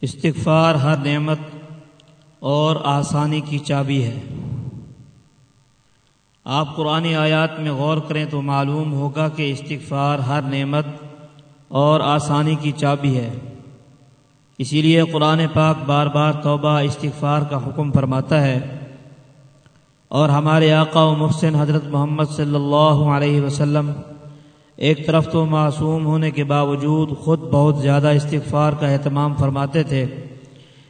استغفار ہر نعمت اور آسانی کی چابی ہے۔ آپ قرآن آیات میں غور کریں تو معلوم ہوگا کہ استغفار ہر نعمت اور آسانی کی چابی ہے۔ اسی لیے قرآن پاک بار بار توبہ، استغفار کا حکم فرماتا ہے۔ اور ہمارے آقا و محسن حضرت محمد صلی اللہ علیہ وسلم ایک طرف تو معصوم ہونے کے باوجود خود بہت زیادہ استغفار کا اہتمام فرماتے تھے۔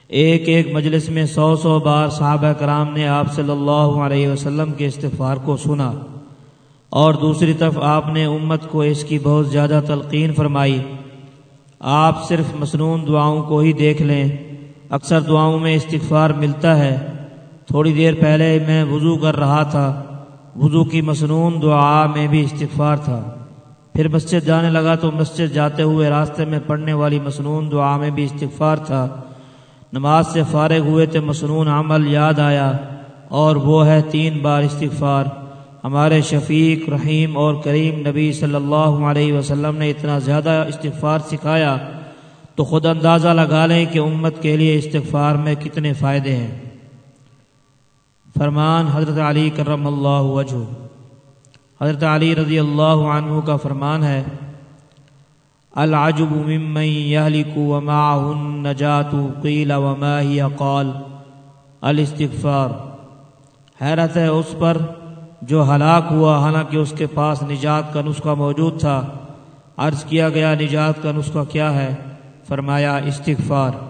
ایک ایک مجلس میں سو سو بار صحابہ کرام نے آپ صلی اللہ علیہ وسلم کے استغفار کو سنا۔ اور دوسری طرف آپ نے امت کو اس کی بہت زیادہ تلقین فرمائی۔ آپ صرف مصنون دعاؤں کو ہی دیکھ لیں۔ اکثر دعاؤں میں استغفار ملتا ہے۔ تھوڑی دیر پہلے میں وضو کر رہا تھا۔ وضو کی مصنون دعا میں بھی استغفار تھا۔ پھر مسجد جانے لگا تو مسجد جاتے ہوئے راستے میں پڑھنے والی مصنون دعا میں بھی استغفار تھا۔ نماز سے فارغ ہوئے تو مصنون عمل یاد آیا اور وہ ہے تین بار استغفار۔ ہمارے شفیق، رحیم اور کریم نبی صلی اللہ علیہ وسلم نے اتنا زیادہ استغفار سکھایا تو خود اندازہ لگا لیں کہ امت کے لیے استغفار میں کتنے فائدے ہیں۔ فرمان حضرت علی کرم اللہ وجہ۔ حضرت علی رضی اللہ عنہ کا فرمان ہے، العجب ممن يهلك ومعه النجاة قيل وما هي قال، الاستغفار۔ حیرت ہے اس پر جو ہلاک ہوا، حالانکہ اس کے پاس نجات کا نسخہ موجود تھا۔ عرض کیا گیا، نجات کا نسخہ کیا ہے؟ فرمایا، استغفار۔